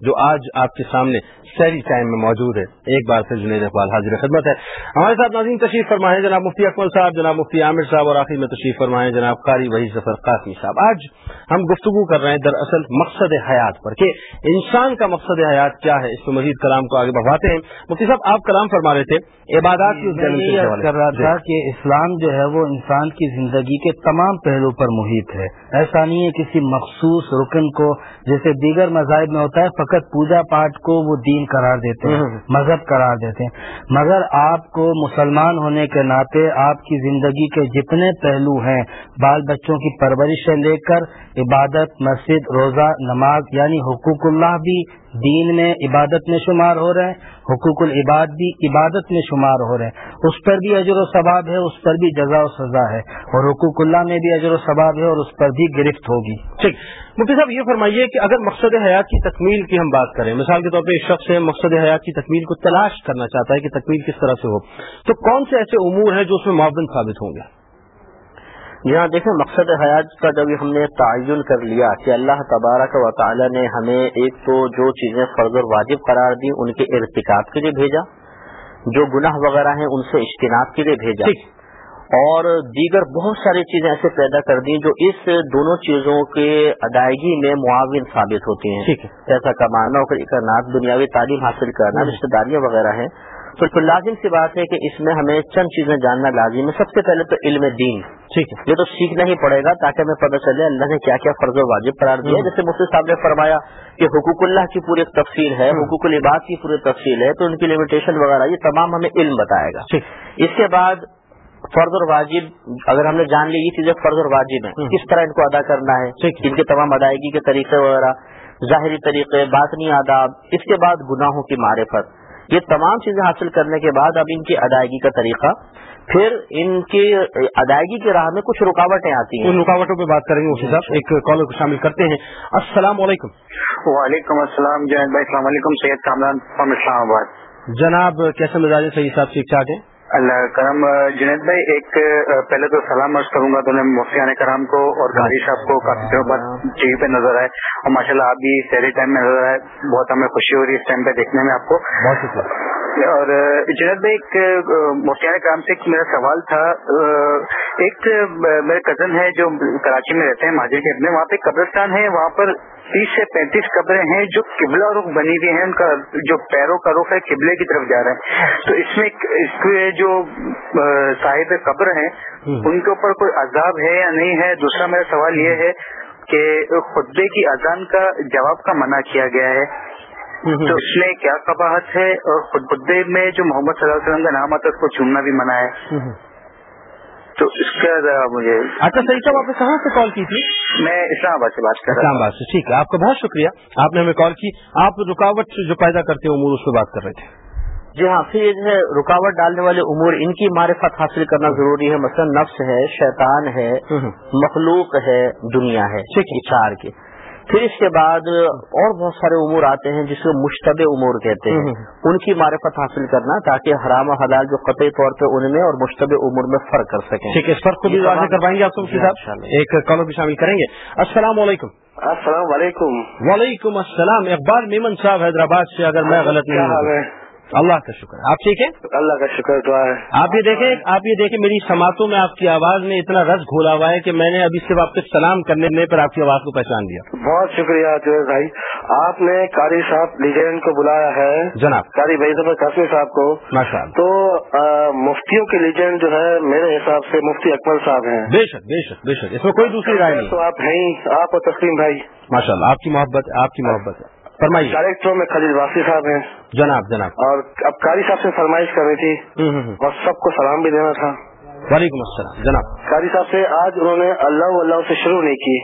جو آج آپ کے سامنے سیری ٹائم میں موجود ہے۔ ایک بار پھر جنید اقبال حاضر خدمت ہے۔ ہمارے ساتھ ناظرین تشریف فرمائے جناب مفتی اکمل صاحب جناب مفتی عامر صاحب اور آخر میں تشریف فرمائے جناب قاری وحی ظفر قاسمی صاحب۔ آج ہم گفتگو کر رہے ہیں دراصل مقصد حیات پر کہ انسان کا مقصد حیات کیا ہے اس میں مزید کلام کو آگے بڑھواتے ہیں۔ مفتی صاحب آپ کلام فرما رہے تھے عبادات کر رہا تھا کہ اسلام جو ہے وہ انسان کی زندگی کے تمام پہلو پر محیط ہے۔ ایسا نہیں ہے کسی مخصوص رکن کو جیسے دیگر مذاہب میں ہوتا ہے فقط پوجا پاٹ کو وہ دین قرار دیتے ہیں مذہب قرار دیتے ہیں۔ مگر آپ کو مسلمان ہونے کے ناطے آپ کی زندگی کے جتنے پہلو ہیں بال بچوں کی پرورش سے لے کر عبادت مسجد روزہ نماز یعنی حقوق اللہ بھی دین میں عبادت میں شمار ہو رہے ہیں، حقوق العباد بھی عبادت میں شمار ہو رہے ہیں۔ اس پر بھی اجر و ثواب ہے، اس پر بھی جزا و سزا ہے۔ اور حقوق اللہ میں بھی اجر و ثواب ہے اور اس پر بھی گرفت ہوگی۔ ٹھیک۔ مفتی صاحب، یہ فرمائیے کہ اگر مقصد حیات کی تکمیل کی ہم بات کریں، مثال کے طور پہ ایک شخص ہے، مقصد حیات کی تکمیل کو تلاش کرنا چاہتا ہے کہ تکمیل کس طرح سے ہو، تو کون سے ایسے امور ہیں جو اس میں معاون ثابت ہوں گے؟ جی ہاں دیکھیں مقصد حیات کا جب ہم نے تعین کر لیا کہ اللہ تبارک و تعالی نے ہمیں ایک تو جو چیزیں فرض اور واجب قرار دی ان کے ارتکاب کے لیے بھیجا جو گناہ وغیرہ ہیں ان سے اجتناب کے لیے بھیجا اور دیگر بہت ساری چیزیں ایسے پیدا کر دی جو اس دونوں چیزوں کے ادائیگی میں معاون ثابت ہوتی ہیں۔ ایسا کمانا نوکری کرنا دنیاوی تعلیم حاصل کرنا رشتے داریاں وغیرہ ہیں۔ تو لازم سی بات ہے کہ اس میں ہمیں چند چیزیں جاننا لازم ہے۔ سب سے پہلے تو علم دین۔ ٹھیک ہے۔ یہ تو سیکھنا ہی پڑے گا تاکہ ہمیں پتہ چلے اللہ نے کیا کیا فرض و واجب قرار دیا۔ جیسے مفتی صاحب نے فرمایا کہ حقوق اللہ کی پوری تفصیل ہے حقوق العباد کی پوری تفصیل ہے تو ان کی لمیٹیشن وغیرہ یہ تمام ہمیں علم بتائے گا۔ اس کے بعد فرض اور واجب اگر ہم نے جان لی یہ چیزیں فرض اور واجب ہیں کس طرح ان کو ادا کرنا ہے۔ ان کے تمام ادائیگی کے طریقے وغیرہ ظاہری طریقے باطنی آداب اس کے بعد گناہوں کی معرفت۔ یہ تمام چیزیں حاصل کرنے کے بعد اب ان کی ادائیگی کا طریقہ پھر ان کی ادائیگی کی راہ میں کچھ رکاوٹیں آتی ہیں۔ ان رکاوٹوں پہ بات کریں گے صاحب ایک کالر کو شامل کرتے ہیں۔ السلام علیکم۔ وعلیکم السلام جنید بھائی السلام علیکم سید کامران فرام اسلام آباد۔ جناب کیسے مزاج صحیح صاحب ٹھیک ٹھاک ہیں؟ اللہ کرم جنید بھائی ایک پہلے تو سلام عرض کروں گا تو مفتی کرام کو اور قاری صاحب کو کافی دنوں بعد ٹی وی پہ نظر آئے اور ماشاء اللہ آپ بھی سیری ٹائم میں نظر آئے۔ بہت ہمیں خوشی ہو رہی ہے اس ٹائم پہ دیکھنے میں آپ کو۔ اور جنید بھائی ایک مفتیان کرام سے میرا سوال تھا ایک میرے کزن ہے جو کراچی میں رہتے ہیں ماجر کے اپنے وہاں پہ قبرستان ہے وہاں پر تیس سے پینتیس قبریں ہیں جو قبلہ رخ بنی ہوئی ہیں ان کا جو پیروں کا رخ ہے قبلے کی طرف جا رہا ہے۔ تو اس میں اس کے جو صاحب قبر ہیں ان کے اوپر کوئی عذاب ہے یا نہیں ہے؟ دوسرا میرا سوال یہ ہے کہ خطبے کی اذان کا جواب کا منع کیا گیا ہے؟ تو اس میں کیا قباحت ہے؟ اور خطبے میں جو محمد صلی اللہ علیہ وسلم کا نام آتا ہے اس کو چننا بھی منع ہے۔ تو اس کا مجھے اچھا صحیح صاحب آپ نے کہاں سے کال کی تھی؟ میں اسلام آباد سے بات کر اسلام آباد سے ٹھیک ہے آپ کا بہت شکریہ۔ آپ نے ہمیں کال کی۔ آپ رکاوٹ جو پیدا کرتے امور اس پہ بات کر رہے تھے۔ جی ہاں پھر یہ جو ہے رکاوٹ ڈالنے والے امور ان کی معرفت حاصل کرنا ضروری ہے۔ مثلا نفس ہے شیطان ہے مخلوق ہے دنیا ہے چار کے پھر اس کے بعد اور بہت سارے امور آتے ہیں جس کو مشتبہ امور کہتے ہیں۔ ان کی معرفت حاصل کرنا تاکہ حرام و حلال جو قطعی طور پہ ان میں اور مشتبہ امور میں فرق کر سکیں۔ ٹھیک ہے اس فرق کو بھی واضح کروائیں گے آپ ایک کالر بھی شامل کریں گے۔ السلام علیکم۔ السلام علیکم۔ وعلیکم السلام۔ اقبال میمن صاحب حیدرآباد سے اگر میں غلط نہیں اللہ کا شکر آپ ٹھیک ہے اللہ کا شکر تو ہے۔ آپ یہ دیکھیں آپ یہ دیکھیں میری سماعتوں میں آپ کی آواز میں اتنا رس گھولا ہوا ہے کہ میں نے ابھی سے واپس سلام کرنے پر آپ کی آواز کو پہچان دیا بہت شکریہ جو بھائی۔ آپ نے قاری صاحب لیجینڈ کو بلایا ہے۔ جناب۔ قاری بھائی صاحب کو۔ ماشاء تو مفتیوں کے لیجینڈ جو ہے میرے حساب سے مفتی اکبر صاحب ہیں۔ بے شک بے شک بے شک۔ اس میں کوئی دوسری رائے نہیں۔ تو آپ ہیں آپ اور تسلیم بھائی۔ ماشاء اللہ آپ کی محبت آپ کی محبت ہے۔ فرمائیے۔ ڈائریکٹر میں خلیل واسی صاحب ہیں۔ جناب جناب۔ اور اب قاری صاحب سے فرمائش کر رہی تھی اور سب کو سلام بھی دینا تھا۔ وعلیکم السلام جناب۔ قاری صاحب سے آج انہوں نے اللہ اللہ سے شروع نہیں کی۔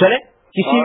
چلے کسی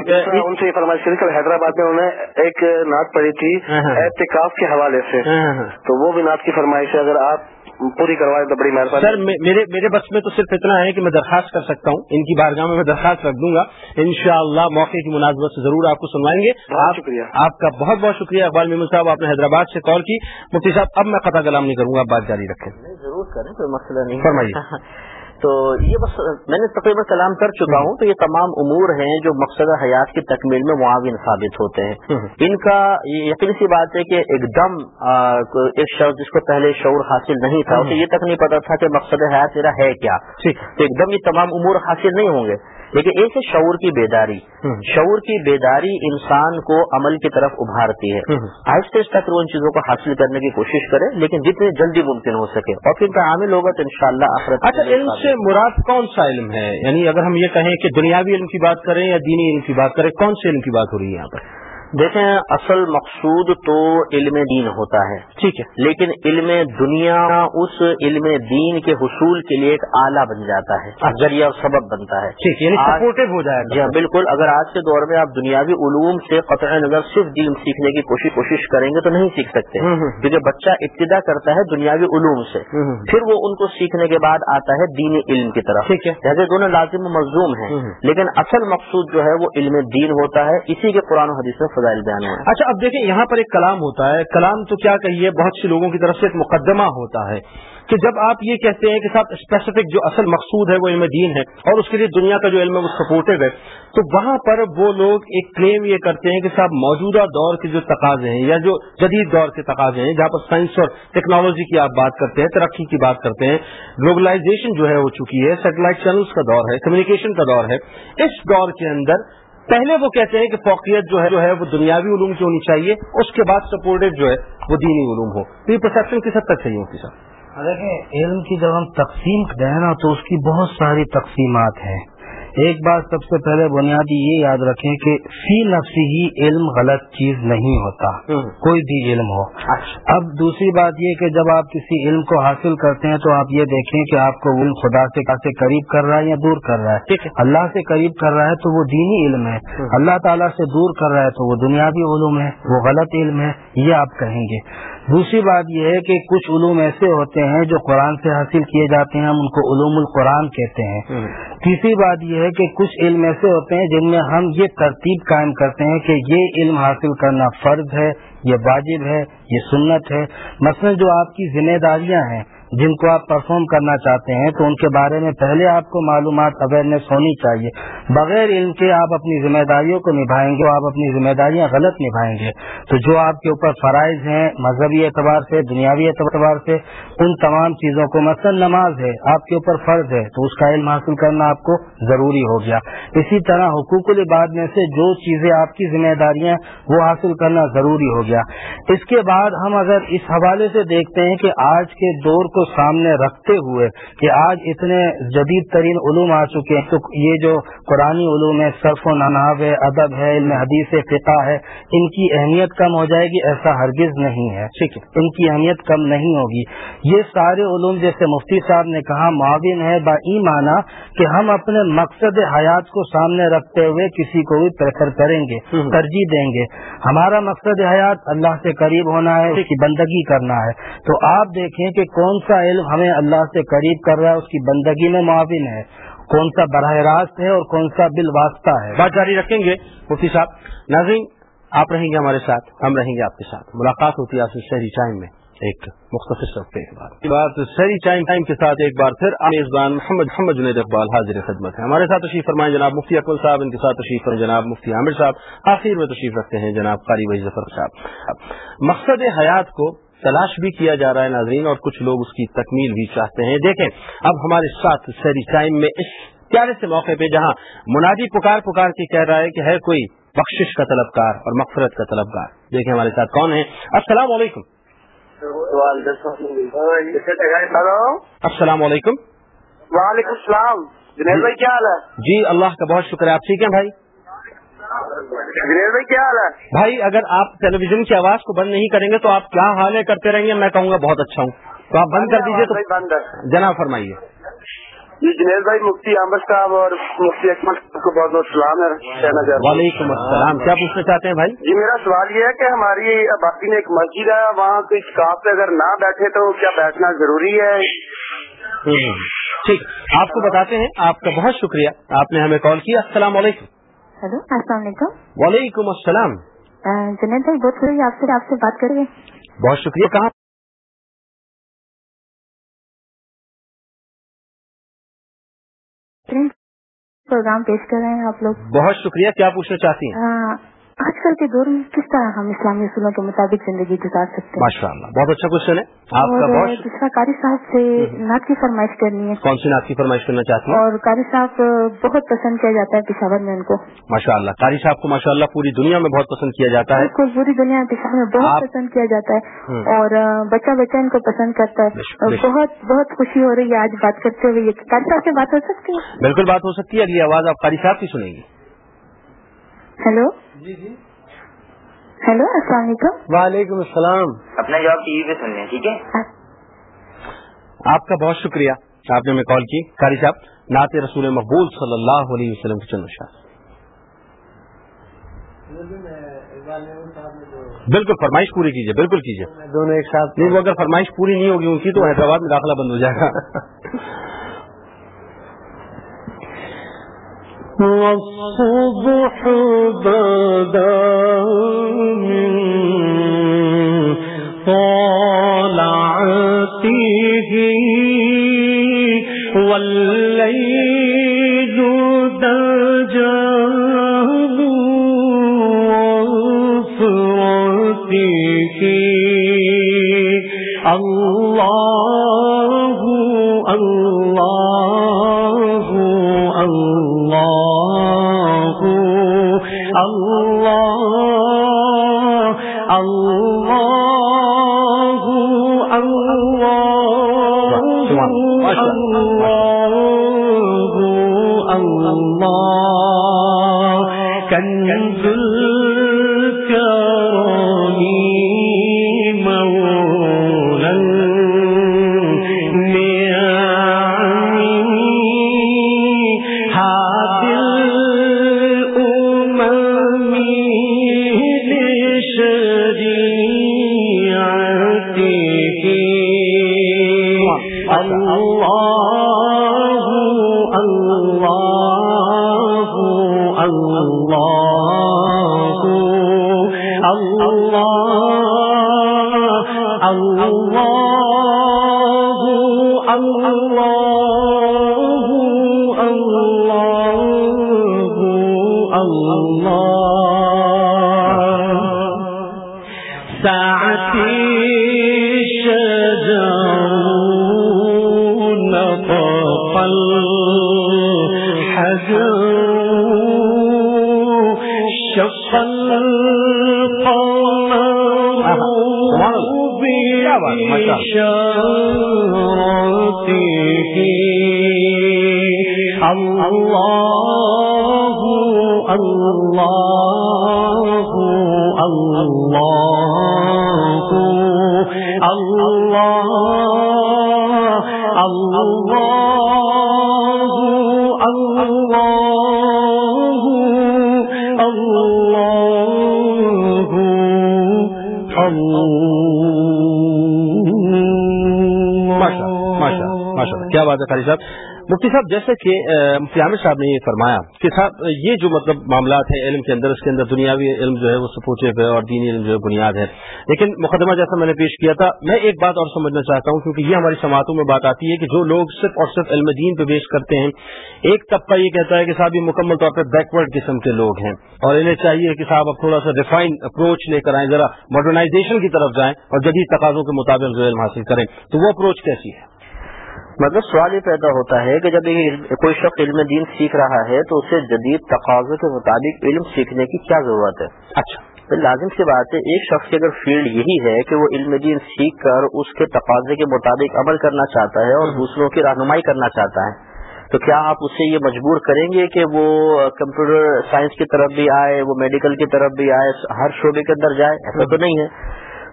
ان سے فرمائش کری کل حیدرآباد میں انہوں نے ایک نعت پڑھی تھی احتکاف کے حوالے سے۔ تو وہ بھی نعت کی فرمائش ہے۔ اگر آپ پوری کروائے تو بڑی مہربانی۔ سر میرے میرے بس میں تو صرف اتنا ہے کہ میں درخواست کر سکتا ہوں۔ ان کی بارگاہ میں میں درخواست رکھ دوں گا۔ ان شاء اللہ موقع کی مناسبت سے ضرور آپ کو سنوائیں گے۔ بہت شکریہ۔ آپ کا بہت بہت شکریہ۔ اقبال محمد صاحب آپ نے حیدرآباد سے کال کی۔ مفتی صاحب اب میں قطع کلام نہیں کروں گا بات جاری رکھیں۔ ضرور کریں کوئی مسئلہ نہیں۔ فرمائیے۔ تو یہ بس میں نے تقریباً کلام کر چکا ہوں تو یہ تمام امور ہیں جو مقصد حیات کی تکمیل میں معاون ثابت ہوتے ہیں۔ ان کا یقینی سی بات ہے کہ ایک دم ایک شخص جس کو پہلے شعور حاصل نہیں تھا اسے یہ تک نہیں پتا تھا کہ مقصد حیات میرا ہے کیا۔ تو ایک دم یہ تمام امور حاصل نہیں ہوں گے۔ لیکن ایک ہے شعور کی بیداری۔ شعور کی بیداری انسان کو عمل کی طرف ابھارتی ہے۔ آہستہ تک وہ ان چیزوں کو حاصل کرنے کی کوشش کرے لیکن جتنی جلدی ممکن ہو سکے۔ اور پھر عامل ہوگا تو ان شاء اللہ اچھا علم سے مراد کون سا علم ہے؟ یعنی اگر ہم یہ کہیں کہ دنیاوی علم کی بات کریں یا دینی علم کی بات کریں کون سے علم کی بات ہو رہی ہے یہاں پر؟ دیکھیں اصل مقصود تو علم دین ہوتا ہے۔ ٹھیک ہے۔ لیکن علم دنیا اس علم دین کے حصول کے لیے ایک آلہ بن جاتا ہے اچھا۔ ذریعہ اور سبب بنتا ہے۔ ٹھیک یعنی سپورٹو ہو جائے جی ہاں بالکل۔ اگر آج کے دور میں آپ دنیاوی علوم سے قطع نظر صرف دین سیکھنے کی کوشش کوشش کریں گے تو نہیں سیکھ سکتے۔ کیونکہ بچہ ابتدا کرتا ہے دنیاوی علوم سے۔ پھر وہ ان کو سیکھنے کے بعد آتا ہے دینی علم کی طرف۔ ٹھیک ہے۔ جیسے دونوں لازم مظلوم ہیں۔ لیکن اصل مقصود جو ہے وہ علم دین ہوتا ہے۔ اسی کے قرآن و حدیث میں فضائل بیان ہے۔ اچھا اب دیکھیں، یہاں پر ایک کلام ہوتا ہے۔ کلام تو کیا کہیے، بہت سے لوگوں کی طرف سے ایک مقدمہ ہوتا ہے کہ جب آپ یہ کہتے ہیں کہ صاحب اسپیسیفک جو اصل مقصود ہے وہ علم دین ہے اور اس کے لیے دنیا کا جو علم ہے وہ سپورٹو ہے، تو وہاں پر وہ لوگ ایک کلیم یہ کرتے ہیں کہ صاحب موجودہ دور کے جو تقاضے ہیں یا جو جدید دور کے تقاضے ہیں، جہاں پر سائنس اور ٹیکنالوجی کی آپ بات کرتے ہیں، ترقی کی بات کرتے ہیں گلوبلائزیشن جو ہے ہو چکی ہے سیٹلائٹ چینلز کا دور ہے کمیونیکیشن کا دور ہے۔ اس دور کے اندر پہلے وہ کہتے ہیں کہ فوقیت جو ہے جو ہے وہ دنیاوی علوم کی ہونی چاہیے، اس کے بعد سپورٹڈ جو ہے وہ دینی علوم ہو۔ تو یہ پرسپشن کس حد تک صحیح ہوتی سر دیکھیں، علم کی جب ہم تقسیم دیں نا تو اس کی بہت ساری تقسیمات ہیں۔ ایک بات سب سے پہلے بنیادی یہ یاد رکھیں کہ فی نفسی ہی علم غلط چیز نہیں ہوتا کوئی بھی علم ہو۔ اچھا۔ اب دوسری بات یہ کہ جب آپ کسی علم کو حاصل کرتے ہیں تو آپ یہ دیکھیں کہ آپ کو علم خدا سے قریب کر رہا ہے یا دور کر رہا ہے۔ اللہ سے قریب کر رہا ہے تو وہ دینی علم ہے۔ اللہ تعالیٰ سے دور کر رہا ہے تو وہ دنیاوی علوم ہے وہ غلط علم ہے یہ آپ کہیں گے۔ دوسری بات یہ ہے کہ کچھ علوم ایسے ہوتے ہیں جو قرآن سے حاصل کیے جاتے ہیں ہم ان کو علوم القرآن کہتے ہیں۔ تیسری بات یہ ہے کہ کچھ علم ایسے ہوتے ہیں جن میں ہم یہ ترتیب قائم کرتے ہیں کہ یہ علم حاصل کرنا فرض ہے، یہ واجب ہے، یہ سنت ہے۔ مثلا جو آپ کی ذمہ داریاں ہیں جن کو آپ پرفارم کرنا چاہتے ہیں، تو ان کے بارے میں پہلے آپ کو معلومات اویئرنیس ہونی چاہیے۔ بغیر علم کے آپ اپنی ذمہ داریوں کو نبھائیں گے آپ اپنی ذمہ داریاں غلط نبھائیں گے۔ تو جو آپ کے اوپر فرائض ہیں، مذہبی اعتبار سے، دنیاوی اعتبار سے، ان تمام چیزوں کو مثلا نماز ہے، آپ کے اوپر فرض ہے، تو اس کا علم حاصل کرنا آپ کو ضروری ہو گیا۔ اسی طرح حقوق العباد میں سے جو چیزیں آپ کی ذمہ داریاں وہ حاصل کرنا ضروری ہو گیا۔ اس کے بعد ہم اگر اس حوالے سے دیکھتے ہیں کہ آج کے دور کو سامنے رکھتے ہوئے کہ آج اتنے جدید ترین علوم آ چکے ہیں۔ تو یہ جو قرآن علوم ہے صرف و نناب ہے ادب ہے علم حدیث فقہ ہے ان کی اہمیت کم ہو جائے گی ایسا ہرگز نہیں ہے۔ ٹھیک ہے ان کی اہمیت کم نہیں ہوگی۔ یہ سارے علوم جیسے مفتی صاحب نے کہا معاون ہے با ای کہ ہم اپنے مقصد حیات کو سامنے رکھتے ہوئے کسی کو بھی پریفر کریں گے ترجیح دیں گے۔ ہمارا مقصد حیات اللہ سے قریب ہونا ہے اس کی بندگی کرنا ہے۔ تو آپ دیکھیں کہ کون سا علم ہمیں اللہ سے قریب کر رہا ہے اس کی بندگی میں معاون ہے۔ کون سا براہ راست ہے اور کون سا بل واسطہ ہے؟ بات جاری رکھیں گے مفتی صاحب۔ ناظرین آپ رہیں گے ہمارے ساتھ ہم رہیں گے آپ کے ساتھ۔ ملاقات ہوتی ہے آپ سے شہری ٹائم میں ایک مختصر کے بعد۔ سری ٹائم ٹائم کے ساتھ ایک بار پھر میزبان محمد محمد جنید اقبال حاضر خدمت ہے ہمارے ساتھ تشریف فرمائیں جناب مفتی اکبر صاحب ان کے ساتھ تشریف فرمائیں جناب مفتی عامر صاحب۔ آخر میں تشریف رکھتے ہیں جناب قاری وحی ظفر صاحب۔ مقصد حیات کو تلاش بھی کیا جا رہا ہے ناظرین اور کچھ لوگ اس کی تکمیل بھی چاہتے ہیں۔ دیکھیں اب ہمارے ساتھ سیری ٹائم میں اس پیارے سے موقع پہ جہاں منادی پکار پکار کے کہہ رہا ہے کہ ہے کوئی بخشش کا طلبکار اور مغفرت کا طلبکار دیکھیں ہمارے ساتھ کون ہیں۔ السلام علیکم۔ السلام علیکم۔ وعلیکم السلام۔ جنید بھائی کیا حال ہے؟ جی اللہ کا بہت شکر ہے۔ آپ ٹھیک ہیں بھائی؟ بھائی کیا حال ہے؟ بھائی اگر آپ ٹیلی ویژن کی آواز کو بند نہیں کریں گے تو آپ کیا حال ہے کرتے رہیں گے؟ میں کہوں گا بہت اچھا ہوں۔ تو آپ بند کر دیجیے تو جناب فرمائیے۔ جی جنید بھائی مفتی احمد صاحب اور مفتی اکمل کو بہت بہت سلام ہے۔ کہنا چاہتا ہوں وعلیکم السلام۔ کیا پوچھنا چاہتے ہیں بھائی؟ جی میرا سوال یہ ہے کہ ہماری باقی میں ایک مسجد ہے وہاں کوئی اسٹاف پہ اگر نہ بیٹھے تو کیا بیٹھنا ضروری ہے؟ ٹھیک آپ کو بتاتے ہیں آپ کا بہت شکریہ۔ آپ نے ہمیں کال کیا السلام علیکم۔ ہلو السلام علیکم وعلیکم السلام. جنید بھائی بہت شکریہ آپ سے آپ سے بات کر رہے ہیں۔ بہت شکریہ کہاں؟ پروگرام پیش کر رہے ہیں آپ لوگ۔ بہت شکریہ کیا پوچھنا چاہتی ہیں؟ آج کل کے دور میں کس طرح ہم اسلامی اصولوں کے مطابق زندگی گزار سکتے ہیں؟ ماشاء اللہ بہت اچھا کوشچن ہے۔ آپ کا بہت دوسرا قاری صاحب سے نعت کی فرمائش کرنی ہے۔ کون سی نعت کی فرمائش کرنا چاہتے ہیں؟ اور قاری صاحب بہت پسند کیا جاتا ہے پشاور میں ان کو۔ ماشاء اللہ قاری صاحب کو ماشاء اللہ پوری دنیا میں بہت پسند کیا جاتا ہے۔ پوری دنیا میں پشاور میں بہت پسند کیا جاتا ہے۔ اور بچہ بچہ ان کو پسند کرتا ہے۔ بہت بہت خوشی ہو رہی ہے آج بات کرتے ہوئے۔ قاری صاحب سے بات ہو سکتی ہے؟ بالکل بات ہو سکتی ہے۔ اگلی آواز آپ قاری صاحب کی سنیں گی۔ ہیلو؟ جی جی۔ ہیلو السلام علیکم۔ وعلیکم السلام۔ اپنا جواب ٹی وی پہ سننے ٹھیک ہے؟ آپ کا بہت شکریہ۔ آپ نے ہمیں کال کی۔ قاری صاحب نعت رسول مقبول صلی اللہ علیہ وسلم کے چند بالکل فرمائش پوری کیجیے بالکل کیجیے دونوں ایک ساتھ۔ اگر فرمائش پوری نہیں ہوگی ان کی تو حیدرآباد میں داخلہ بند ہو جائے گا۔ والصبح بدا من طالعته والليل اللہ اللہ کا اللہ اللہ کیا بات ہے خالد صاحب؟ مفتی صاحب جیسے کہ مفتی عامر صاحب نے یہ فرمایا کہ صاحب، یہ جو مطلب معاملات ہیں علم کے اندر، اس کے اندر دنیاوی علم جو ہے وہ سپورٹو ہے اور دینی علم جو ہے بنیاد ہے۔ لیکن مقدمہ جیسا میں نے پیش کیا تھا، میں ایک بات اور سمجھنا چاہتا ہوں کیونکہ یہ ہماری سماعتوں میں بات آتی ہے کہ جو لوگ صرف اور صرف علم دین پہ پیش کرتے ہیں، ایک طبقہ یہ کہتا ہے کہ صاحب، یہ مکمل طور پہ بیکورڈ قسم کے لوگ ہیں۔ اور انہیں چاہیے کہ صاحب، اب تھوڑا سا ریفائن اپروچ لے کر آئیں، ذرا ماڈرنائزیشن کی طرف جائیں اور جدید تقاضوں کے مطابق جو علم حاصل کریں۔ تو وہ اپروچ کیسی ہے؟ مطلب سوال یہ پیدا ہوتا ہے کہ جب کوئی شخص علم دین سیکھ رہا ہے تو اسے جدید تقاضوں کے مطابق علم سیکھنے کی کیا ضرورت ہے؟ اچھا۔ لازم سی بات ہے ایک شخص کی اگر فیلڈ یہی ہے کہ وہ علم دین سیکھ کر اس کے تقاضے کے مطابق عمل کرنا چاہتا ہے اور دوسروں کی رہنمائی کرنا چاہتا ہے تو کیا آپ اسے یہ مجبور کریں گے کہ وہ کمپیوٹر سائنس کی طرف بھی آئے وہ میڈیکل کی طرف بھی آئے ہر شعبے کے اندر جائے؟ ایسا تو نہیں ہے۔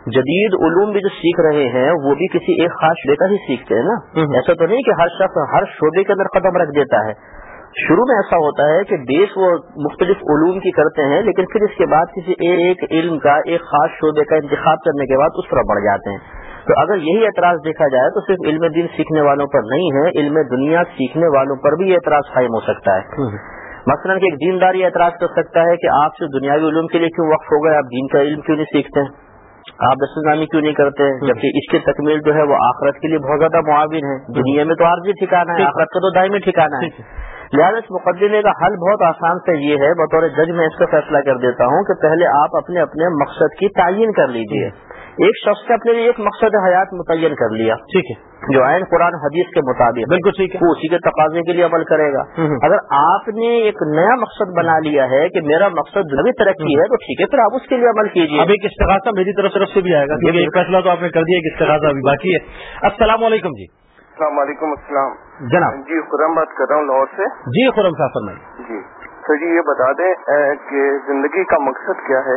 جدید علوم بھی جو سیکھ رہے ہیں وہ بھی کسی ایک خاص شعبے کا ہی سیکھتے ہیں نا؟ ایسا تو نہیں کہ ہر شخص ہر شعبے کے اندر قدم رکھ دیتا ہے۔ شروع میں ایسا ہوتا ہے کہ بیس وہ مختلف علوم کی کرتے ہیں لیکن پھر اس کے بعد کسی ایک علم کا ایک خاص شعبے کا انتخاب کرنے کے بعد اس طرح بڑھ جاتے ہیں۔ تو اگر یہی اعتراض دیکھا جائے تو صرف علم دین سیکھنے والوں پر نہیں ہے علم دنیا سیکھنے والوں پر بھی یہ اعتراض قائم ہو سکتا ہے۔ مثلاً کہ ایک دینداری اعتراض کر سکتا ہے کہ آپ سے دنیاوی علوم کے لیے کیوں وقف ہو گئے آپ دین کا علم کیوں نہیں سیکھتے؟ ہیں آپ دس نامی کیوں نہیں کرتے؟ جبکہ اس کی تکمیل جو ہے وہ آخرت کے لیے بہت زیادہ معاون ہے۔ دنیا میں تو عارضی ٹھکانا ہے آخرت کا تو دائمی ٹھکانا ہے. لہٰذا اس مقدمے کا حل بہت آسان سے یہ ہے بطور جج میں اس کا فیصلہ کر دیتا ہوں کہ پہلے آپ اپنے اپنے مقصد کی تعین کر لیجیے۔ ایک شخص نے اپنے لیے ایک مقصد حیات متعین کر لیا۔ ٹھیک ہے۔ جو عین قرآن حدیث کے مطابق۔ بالکل ٹھیک ہے۔ وہ اسی کے تقاضے کے لیے عمل کرے گا۔ اگر آپ نے ایک نیا مقصد بنا لیا ہے کہ میرا مقصد نئی ترقی ہے تو ٹھیک ہے پھر آپ اس کے لیے عمل کیجیے اب ایک استغاثہ میری طرف طرف سے بھی آئے گا۔ فیصلہ تو آپ نے کر دیا کہ استغاثہ ابھی باقی ہے۔ السلام علیکم جی۔ السلام علیکم السلام. جناب. جی خرم بات کر رہا ہوں لاہور سے. جی خرم صاحب فرمائیے. جی سر جی یہ بتا دیں کہ زندگی کا مقصد کیا ہے؟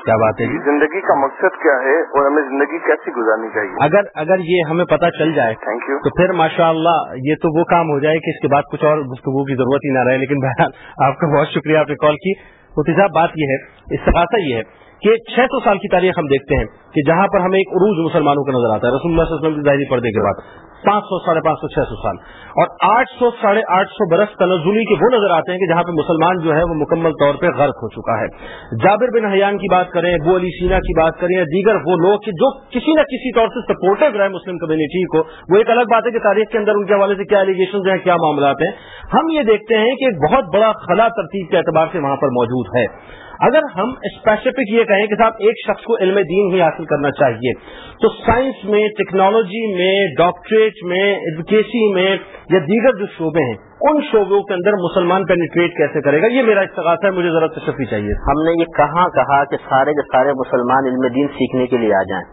کیا بات ہے؟ جی زندگی کا مقصد کیا ہے اور ہمیں زندگی کیسی گزارنی چاہیے؟ اگر اگر یہ ہمیں پتہ چل جائے تھینک یو تو پھر ماشاء اللہ یہ تو وہ کام ہو جائے کہ اس کے بعد کچھ اور گفتگو کی ضرورت ہی نہ رہے لیکن بہرحال آپ کا بہت شکریہ آپ نے کال کی. صاحب بات یہ ہے استفاصہ یہ ہے کہ چھ سو سال کی تاریخ ہم دیکھتے ہیں کہ جہاں پر ہمیں ایک عروج مسلمانوں کا نظر آتا ہے. رسول اللہ صلی اللہ علیہ وسلم کی ظاہری پردے کے بعد. پانچ سو ساڑھے پانچ سو چھ سو سال۔ اور آٹھ سو ساڑھے آٹھ سو برس تنزلی کے وہ نظر آتے ہیں کہ جہاں پہ مسلمان جو ہے وہ مکمل طور پہ غرق ہو چکا ہے۔ جابر بن حیان کی بات کریں بو علی سینا کی بات کریں، یا دیگر وہ لوگ کہ جو کسی نہ کسی طور سے سپورٹو رہے مسلم کمیونٹی کو، وہ ایک الگ بات ہے کہ تاریخ کے اندر ان کے حوالے سے کیا ایلیگیشن ہیں، کیا معاملات ہیں۔ ہم یہ دیکھتے ہیں کہ ایک بہت بڑا خلا ترتیب کے اعتبار سے وہاں پر موجود ہے۔ اگر ہم اسپیسیفک یہ کہیں کہ صاحب ایک شخص کو علم دین ہی حاصل کرنا چاہیے تو سائنس میں ٹیکنالوجی میں ڈاکٹریٹ میں ایجوکیسی میں یا دیگر جو شعبے ہیں ان شعبوں کے اندر مسلمان پینیٹریٹ کیسے کرے گا؟ یہ میرا استغاثہ ہے مجھے ذرا تشفی چاہیے۔ ہم نے یہ کہاں کہا کہ سارے کے سارے مسلمان علم دین سیکھنے کے لیے آ جائیں۔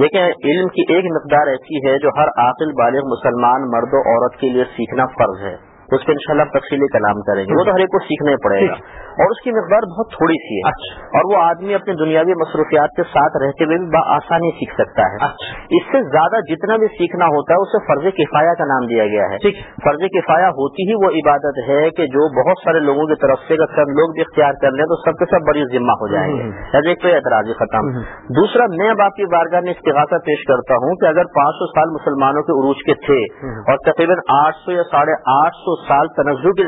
دیکھیں علم کی ایک مقدار ایسی ہے جو ہر عاقل بالغ مسلمان مرد و عورت کے لیے سیکھنا فرض ہے۔ اس پہ انشاءاللہ تفصیلی کلام کریں گے۔ وہ تو ہر ایک کو سیکھنا پڑے گا۔ اور اس کی مقدار بہت تھوڑی سی ہے۔ اچھا۔ اور وہ آدمی اپنے دنیاوی مصروفیات کے ساتھ رہتے ہوئے بھی بآسانی سیکھ سکتا ہے۔ اچھا۔ اس سے زیادہ جتنا بھی سیکھنا ہوتا ہے اسے فرض کفایہ کا نام دیا گیا ہے۔ فرض کفایہ ہوتی ہی وہ عبادت ہے کہ جو بہت سارے لوگوں کی طرف سے اگر سب لوگ بھی اختیار کر لیں تو سب کے سب بڑی ذمہ ہو جائیں گے۔ تو اعتراضی ختم۔ دوسرا میں اب آپ کی بارگاہ میں استغاثہ پیش کرتا ہوں کہ اگر پانچ سو سال مسلمانوں کے عروج کے تھے اور تقریباً آٹھ سو یا ساڑھے آٹھ سو سال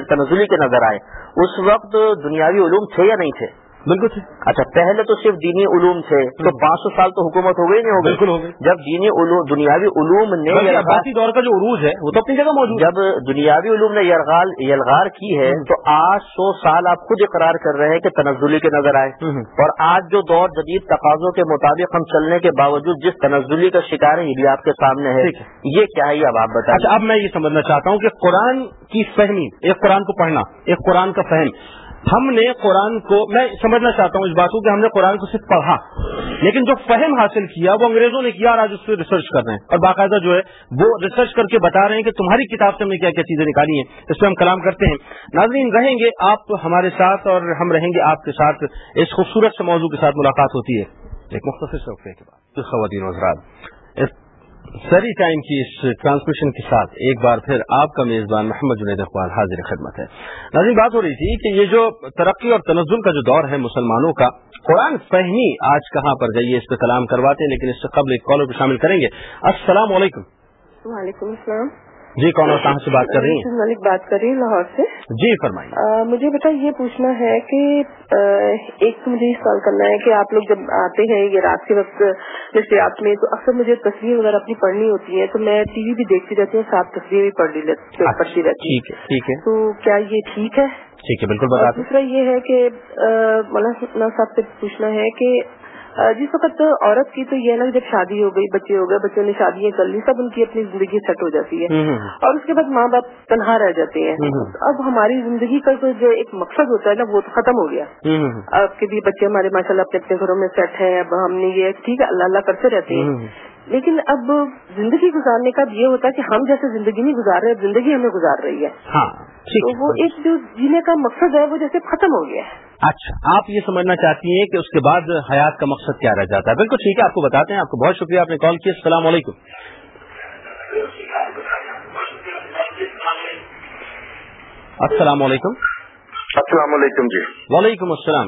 تنزلی کے نظر آئے اس وقت دنیاوی علوم تھے یا نہیں تھے؟ بالکل اچھا پہلے تو صرف دینی علوم تھے تو پانچ سو سال تو حکومت ہو گئی نہیں ہو گئی بالکل ہو گئی۔ جب دینی علوم دنیاوی علوم نے دور کا جو عروج ہے وہ تو اپنی جگہ موجود جب دنیاوی علوم نے یلغار یلغار کی ہے تو آج سو سال آپ خود اقرار کر رہے ہیں کہ تنزلی کے نظر آئے۔ اور آج جو دور جدید تقاضوں کے مطابق ہم چلنے کے باوجود جس تنزلی کا شکار ہے یہ بھی آپ کے سامنے ہے۔ یہ کیا ہے اب آپ بتائیں۔ اچھا اب میں یہ سمجھنا چاہتا ہوں کہ قرآن کی فہمی ایک قرآن کو پڑھنا ایک قرآن کا فہم۔ ہم نے قرآن کو، میں سمجھنا چاہتا ہوں اس بات کو کہ ہم نے قرآن کو صرف پڑھا، لیکن جو فہم حاصل کیا، وہ انگریزوں نے کیا اور آج اس پہ ریسرچ کر رہے ہیں۔ اور باقاعدہ جو ہے، وہ ریسرچ کر کے بتا رہے ہیں کہ تمہاری کتاب سے ہم نے کیا کیا چیزیں نکالی ہیں۔ اس پہ ہم کلام کرتے ہیں۔ ناظرین، رہیں گے آپ ہمارے ساتھ اور ہم رہیں گے آپ کے ساتھ۔ اس خوبصورت سے موضوع کے ساتھ ملاقات ہوتی ہے۔ ایک مختصر وقفے کے بعد۔ خواتین حضرات سری ٹائم کی اس ٹرانسمیشن کے ساتھ ایک بار پھر آپ کا میزبان محمد جنید اقبال حاضر خدمت ہے۔ ناظرین، بات ہو رہی تھی کہ یہ جو ترقی اور تنزل کا جو دور ہے مسلمانوں کا، قرآن فہمی آج کہاں پر گئی ہے؟ اس پہ کلام کرواتے ہیں، لیکن اس سے قبل ایک کالر کو شامل کریں گے۔ السلام علیکم۔ وعلیکم السلام۔ جی کون اور کہاں سے بات کر رہی ہیں؟ ملک بات کر رہی ہوں لاہور سے۔ جی فرمائیے۔ مجھے بیٹا یہ پوچھنا ہے کہ ایک تو مجھے یہ سوال کرنا ہے کہ آپ لوگ جب آتے ہیں یہ رات کے وقت جیسے آپ میں تو اکثر مجھے تصویر وغیرہ اپنی پڑھنی ہوتی ہے تو میں ٹی وی بھی دیکھتی رہتی ہوں ساتھ تصویر بھی پڑھ لی پڑھتی رہتی ہوں۔ ٹھیک ہے ٹھیک ہے۔ تو کیا یہ ٹھیک ہے؟ ٹھیک ہے بالکل دوسرا یہ ہے کہ مولانا صاحب سے پوچھنا ہے کہ جس وقت عورت کی تو یہ ہے نا جب شادی ہو گئی بچے ہو گئے بچوں نے شادیاں کر لی سب ان کی اپنی زندگی سیٹ ہو جاتی ہے۔ اور اس کے بعد ماں باپ تنہا رہ جاتے ہیں۔ اب ہماری زندگی کا تو جو ایک مقصد ہوتا ہے نا وہ تو ختم ہو گیا۔ اب کے بھی بچے ہمارے ماشاء اللہ اپنے اپنے گھروں میں سیٹ ہیں اب ہم نے یہ ٹھیک ہے اللہ اللہ کرتے رہتے ہیں۔ لیکن اب زندگی گزارنے کا اب یہ ہوتا ہے کہ ہم جیسے زندگی نہیں گزار رہے زندگی ہمیں گزار رہی ہے۔ ہاں ٹھیک تو ہے وہ ایک جو جینے کا مقصد ہے وہ جیسے ختم ہو گیا ہے۔ اچھا۔ آپ یہ سمجھنا چاہتی ہیں کہ اس کے بعد حیات کا مقصد کیا رہ جاتا ہے؟ بالکل ٹھیک ہے آپ کو بتاتے ہیں۔ آپ کو بہت شکریہ آپ نے کال کیا السلام علیکم۔ السلام علیکم۔ السلام علیکم جی۔ وعلیکم السلام۔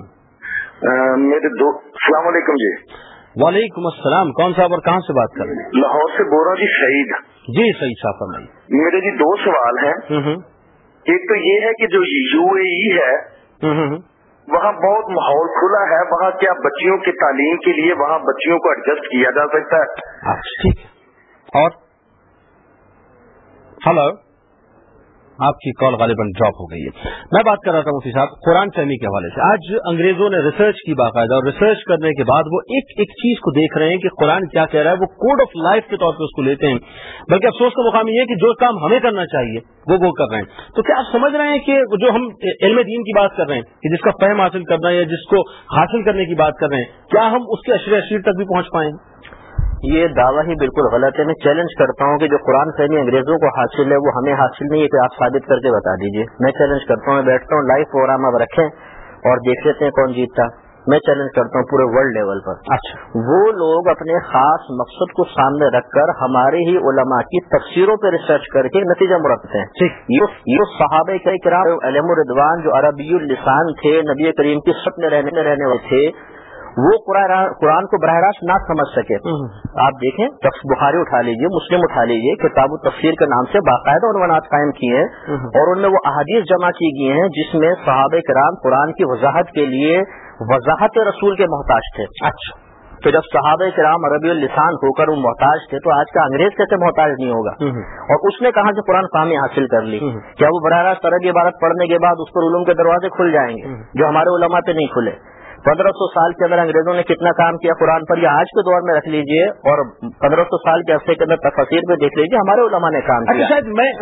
میرے دو السلام علیکم جی۔ وعلیکم السلام۔ کون صاحب اور کہاں سے بات کر رہے ہیں؟ لاہور سے بول رہا ہوں جی سعید۔ جی صحیح صاحب فرمائیے۔ میرے جی دو سوال ہیں۔ ایک تو یہ ہے کہ جو یو اے ای ہے۔ وہاں بہت ماحول کھلا ہے، وہاں کیا بچیوں کی تعلیم کے لیے وہاں بچیوں کو ایڈجسٹ کیا جا سکتا ہے؟ ٹھیک اور؟ ہلو آپ کی کال غالباً ڈراپ ہو گئی ہے۔ میں بات کر رہا تھا مفتی صاحب، قرآن فہمی کے حوالے سے۔ آج انگریزوں نے ریسرچ کی باقاعدہ اور ریسرچ کرنے کے بعد وہ ایک ایک چیز کو دیکھ رہے ہیں کہ قرآن کیا کہہ رہا ہے۔ وہ کوڈ آف لائف کے طور پہ اس کو لیتے ہیں۔ بلکہ افسوس کا مقام یہ ہے کہ جو کام ہمیں کرنا چاہیے، وہ وہ کر رہے ہیں۔ تو کیا آپ سمجھ رہے ہیں کہ جو ہم علم دین کی بات کر رہے ہیں، کہ جس کا فہم حاصل کرنا ہے یا جس کو حاصل کرنے کی بات کر رہے ہیں، کیا ہم اس کے اشر اشیر تک بھی پہنچ پائیں؟ یہ دعویٰ ہی بالکل غلط ہے۔ میں چیلنج کرتا ہوں کہ جو قرآن فہمی انگریزوں کو حاصل ہے وہ ہمیں حاصل نہیں ہے کہ آپ ثابت کر کے بتا دیجیے میں چیلنج کرتا ہوں میں بیٹھتا ہوں لائف پروگرام اب رکھیں اور دیکھ لیتے ہیں کون جیتتا۔ میں چیلنج کرتا ہوں پورے ورلڈ لیول پر۔ اچھا۔ وہ لوگ اپنے خاص مقصد کو سامنے رکھ کر ہمارے ہی علماء کی تفسیروں پہ ریسرچ کر کے نتیجہ مرکزتے ہیں۔ یہ صحابہ کے کرام علم الردوان جو عربی السان تھے نبی کریم کی سب میں رہنے رہنے والے تھے وہ قرآن کو براہ راست نہ سمجھ سکے۔ آپ دیکھیں بخاری اٹھا لیجیے مسلم اٹھا لیجیے کتاب و تفسیر کے نام سے باقاعدہ عنوانات قائم کیے ہیں اور ان میں وہ احادیث جمع کی گئی ہیں جس میں صحابہ کرام قرآن کی وضاحت کے لیے وضاحت رسول کے محتاج تھے۔ اچھا۔ تو جب صحابہ کرام عربی السان ہو کر وہ محتاج تھے تو آج کا انگریز کیسے محتاج نہیں ہوگا؟ اور اس نے کہا کہ قرآن فہمی حاصل کر لی۔ کیا وہ براہ راست عربی عبارت پڑھنے کے بعد اس پر علوم کے دروازے کھل جائیں گے؟ جو ہمارے علماء پہ نہیں کھلے۔ پندرہ سو سال کے اندر انگریزوں نے کتنا کام کیا قرآن پر؟ یا آج کے دور میں رکھ لیجیے اور پندرہ سو سال کے عرصے کے اندر تفصیل میں دیکھ لیجیے ہمارے علماء نے کام کیا۔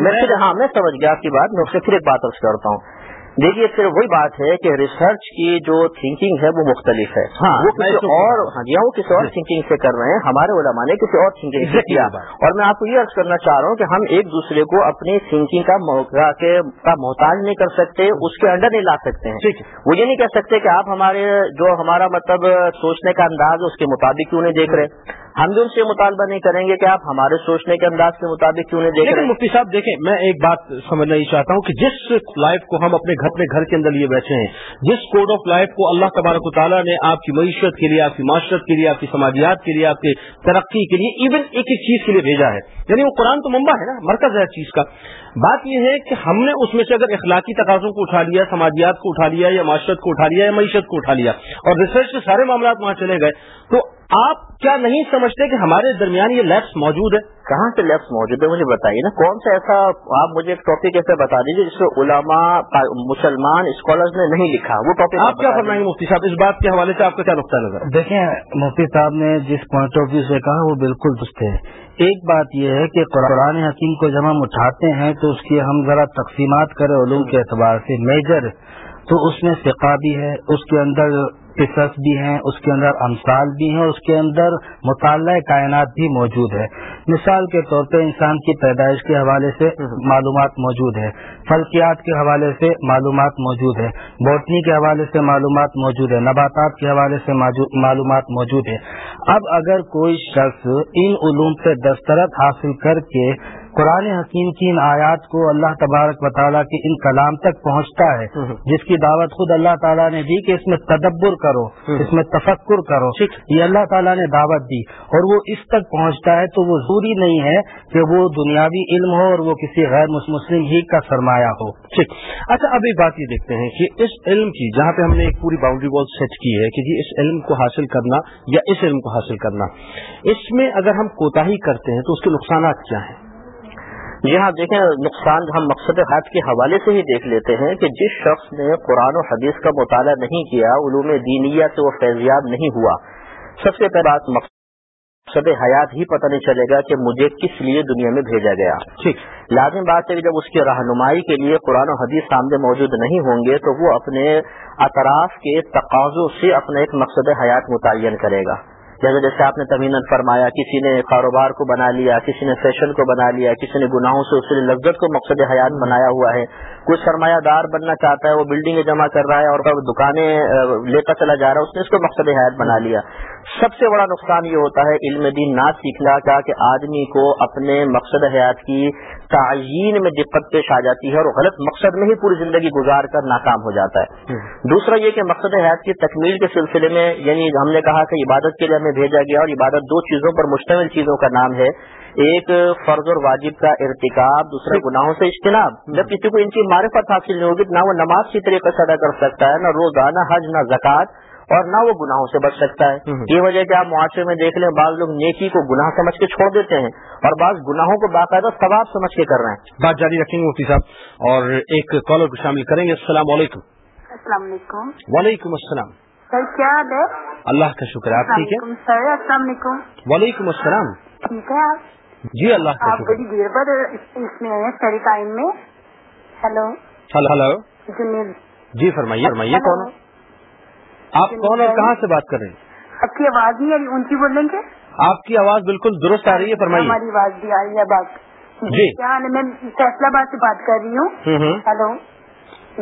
اچھا، ہاں میں سمجھ گیا آپ کی بات میں اس سے پھر ایک بات کرتا ہوں۔ دیکھیے پھر وہی بات ہے کہ ریسرچ کی جو تھنکنگ ہے وہ مختلف ہے۔ ہاں وہ کسی اور ہاں جی ہاں وہ کسی اور تھنکنگ سے کر رہے ہیں۔ ہمارے علماء نے کسی اور تھنکنگ سے کیا۔ اور میں آپ کو یہ عرض کرنا چاہ رہا ہوں کہ ہم ایک دوسرے کو اپنی تھنکنگ کا محتاج نہیں کر سکتے اس کے انڈر نہیں لا سکتے ہیں۔ وہ یہ نہیں کہہ سکتے کہ آپ ہمارے جو ہمارا مطلب سوچنے کا انداز ہے اس کے مطابق کیوں نہیں دیکھ رہے؟ ہم بھی ان سے مطالبہ نہیں کریں گے کہ آپ ہمارے سوچنے کے انداز کے مطابق کیوں نہیں دیکھ رہے؟ مفتی صاحب دیکھیں میں ایک بات سمجھنا ہی چاہتا ہوں کہ جس لائف کو ہم اپنے گھر گھر کے اندر لیے بیٹھے ہیں جس کوڈ آف لائف کو اللہ تبارک و تعالیٰ نے آپ کی معیشت کے لیے آپ کی معاشرت کے لیے آپ کی سماجیات کے لیے آپ کی ترقی کے لیے ایون ایک ایک چیز کے لیے بھیجا ہے۔ یعنی وہ قرآن تو ممبا ہے نا مرکز ہے چیز کا۔ بات یہ ہے کہ ہم نے اس میں سے اگر اخلاقی تقاضوں کو اٹھا لیا سماجیات کو اٹھا لیا یا معاشرت کو اٹھا لیا یا معیشت کو اٹھا لیا اور ریسرچ کے سارے معاملات وہاں چلے گئے تو آپ کیا نہیں سمجھتے کہ ہمارے درمیان یہ لیبس موجود ہے؟ کہاں سے لیبس موجود ہے مجھے بتائیے نا کون سا ایسا آپ مجھے ایک ٹاپک ایسے بتا دیجیے جس میں علماء مسلمان اسکالرز نے نہیں لکھا وہ ٹاپک آپ کیا فرمائیں گے مفتی صاحب؟ اس بات کے حوالے سے آپ کا کیا نقطۂ نظر دیکھیں مفتی صاحب نے جس پوائنٹ آف ویو سے کہا وہ بالکل درست ہے۔ ایک بات یہ ہے کہ قرآن حکیم کو جب ہم اٹھاتے ہیں تو اس کی ہم ذرا تقسیمات کریں علوم کے اعتبار سے میجر تو اس میں فقہ بھی ہے اس کے اندر قصص بھی ہیں، اس کے اندر امثال بھی ہیں، اس کے اندر مطالعہ کائنات بھی موجود ہے۔ مثال کے طور پہ انسان کی پیدائش کے حوالے سے معلومات موجود ہے۔ فلکیات کے حوالے سے معلومات موجود ہے۔ بوٹنی کے حوالے سے معلومات موجود ہے۔ نباتات کے حوالے سے معلومات موجود ہے۔ اب اگر کوئی شخص ان علوم سے دسترت حاصل کر کے قرآن حکیم کی ان آیات کو اللہ تبارک و تعالیٰ کے ان کلام تک پہنچتا ہے جس کی دعوت خود اللہ تعالیٰ نے دی کہ اس میں تدبر کرو اس میں تفکر کرو۔ یہ اللہ تعالیٰ نے دعوت دی اور وہ اس تک پہنچتا ہے تو وہ ضروری نہیں ہے کہ وہ دنیاوی علم ہو اور وہ کسی غیر مسلم ہی کا سرمایہ ہو۔ ٹھیک۔ اچھا اب ایک بات یہ دیکھتے ہیں کہ اس علم کی جہاں پہ ہم نے ایک پوری باؤنڈری وال سیٹ کی ہے کہ جی اس علم کو حاصل کرنا یا اس علم کو حاصل کرنا اس میں اگر ہم کوتا کرتے ہیں تو اس کے نقصانات کیا ہیں؟ جی ہاں دیکھیں نقصان ہم مقصد حد کے حوالے سے ہی دیکھ لیتے ہیں کہ جس شخص نے قرآن و حدیث کا مطالعہ نہیں کیا علوم دینیا سے وہ فیضیاب نہیں ہوا۔ سب سے پہلے بات مقصد حیات ہی پتہ نہیں چلے گا کہ مجھے کس لیے دنیا میں بھیجا گیا۔ لازم بات ہے کہ جب اس کی رہنمائی کے لیے قرآن و حدیث سامنے موجود نہیں ہوں گے تو وہ اپنے اطراف کے تقاضوں سے اپنا ایک مقصد حیات متعین کرے گا۔ جیسے جیسے آپ نے تمین فرمایا، کسی نے کاروبار کو بنا لیا، کسی نے فیشن کو بنا لیا، کسی نے گناہوں سے اس نے لذت کو مقصد حیات بنایا ہوا ہے۔ کوئی سرمایہ دار بننا چاہتا ہے، وہ بلڈنگیں جمع کر رہا ہے اور دکانیں لیتا چلا جا رہا ہے، اس نے اس کو مقصد حیات بنا لیا۔ سب سے بڑا نقصان یہ ہوتا ہے علم دین نہ سیکھنا کا کہ آدمی کو اپنے مقصد حیات کی تعین میں دقت پیش آ جاتی ہے اور غلط مقصد میں ہی پوری زندگی گزار کر ناکام ہو جاتا ہے۔ دوسرا یہ کہ مقصد حیات کی تکمیل کے سلسلے میں یعنی ہم نے کہا کہ عبادت کے لیے ہمیں بھیجا گیا اور عبادت دو چیزوں پر مشتمل چیزوں کا نام ہے۔ ایک فرض اور واجب کا ارتکاب دوسرے گناہوں سے اجتناب۔ جب کسی کو ان کی معرفت حاصل نہیں ہوگی نہ وہ نماز کی طریقے سے ادا کر سکتا ہے نہ روزانہ حج نہ زکوٰۃ۔ اور نہ وہ گناہوں سے بچ سکتا ہے۔ یہ وجہ کہ آپ معاشرے میں دیکھ لیں بعض لوگ نیکی کو گناہ سمجھ کے چھوڑ دیتے ہیں اور بعض گناہوں کو باقاعدہ ثواب سمجھ کے کر رہے ہیں۔ بات جاری رکھیں گے مفتی صاحب۔ اور ایک کالر کو شامل کریں گے۔ السلام علیکم۔ السلام علیکم۔ وعلیکم السلام۔ سر کیا ہے؟ اللہ کا شکر ہے آپ ٹھیک ہے سر السلام علیکم۔ وعلیکم السلام۔ ٹھیک ہے آپ؟ جی اللہ کا آپ شکر۔ بڑی دیر بعد اس میں آئے ساری ٹائم میں۔ Hello hello hello. جی فرمائیے فرمائیے۔ کون آپ کون اور کہاں سے بات کر رہے ہیں؟ آپ کی آواز نہیں آ رہی اونچی بول لیں گے آپ کی آواز بالکل درست آ رہی ہے فرمائیے۔ ہماری آواز بھی آ رہی ہے بات۔ جی۔ ہے میں فیصلہ آباد سے بات کر رہی ہوں؟ ہیلو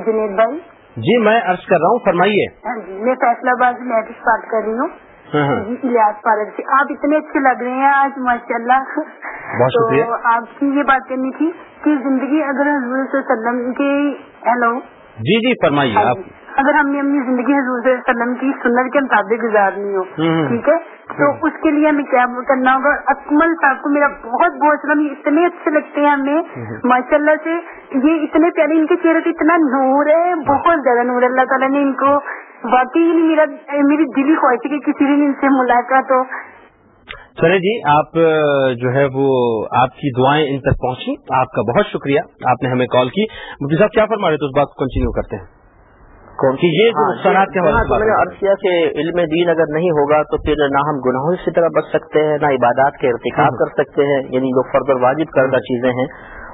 جنید بھائی۔ جی میں عرض کر رہا ہوں فرمائیے۔ ہاں جی میں فیصلہ آباد سے میں بات کر رہی ہوں۔ ہاں ہاں۔ جی الیاس پارک سے۔ آپ اتنے اچھے لگ رہے ہیں آج ماشاء اللہ تو آپ کی یہ بات کرنی تھی کہ زندگی اگر حضور صلی اللہ علیہ وسلم کے ہیلو جی جی فرمائیے ہاں آپ۔ جی۔ اگر ہم نے اپنی زندگی حضور صلی اللہ علیہ وسلم کی سنت کے مطابق گزارنی ہو۔ ٹھیک ہے؟ تو اس کے لیے ہمیں کیا کرنا ہوگا؟ اکمل صاحب کو میرا بہت بہت سلام اتنے اچھے لگتے ہیں ہمیں۔ ماشاء اللہ سے یہ اتنے پیارے ان کے چہرے پہ اتنا نور ہے بہت زیادہ نور ہے۔ اللہ تعالیٰ نے ان کو واقعی نہیں میرا میری دلی خواہش ہے کہ کسی دن ان سے ملاقات ہو۔ چلے جی آپ جو ہے وہ آپ کی دعائیں ان تک پہنچی آپ کا بہت شکریہ آپ نے ہمیں کال کی۔ مفتی صاحب کیا فرما رہے تو اس بات کو کنٹینیو کرتے ہیں۔ کون کہ یہ نقصانات کے حوالے ہاں، سے تو بات میں نے کر عرض کیا کہ علم دین اگر نہیں ہوگا تو پھر نہ ہم گناہوں سے طرح بچ سکتے ہیں نہ عبادات کے ارتکاب کر سکتے ہیں یعنی جو فرد اور واجب کردہ چیزیں ہیں۔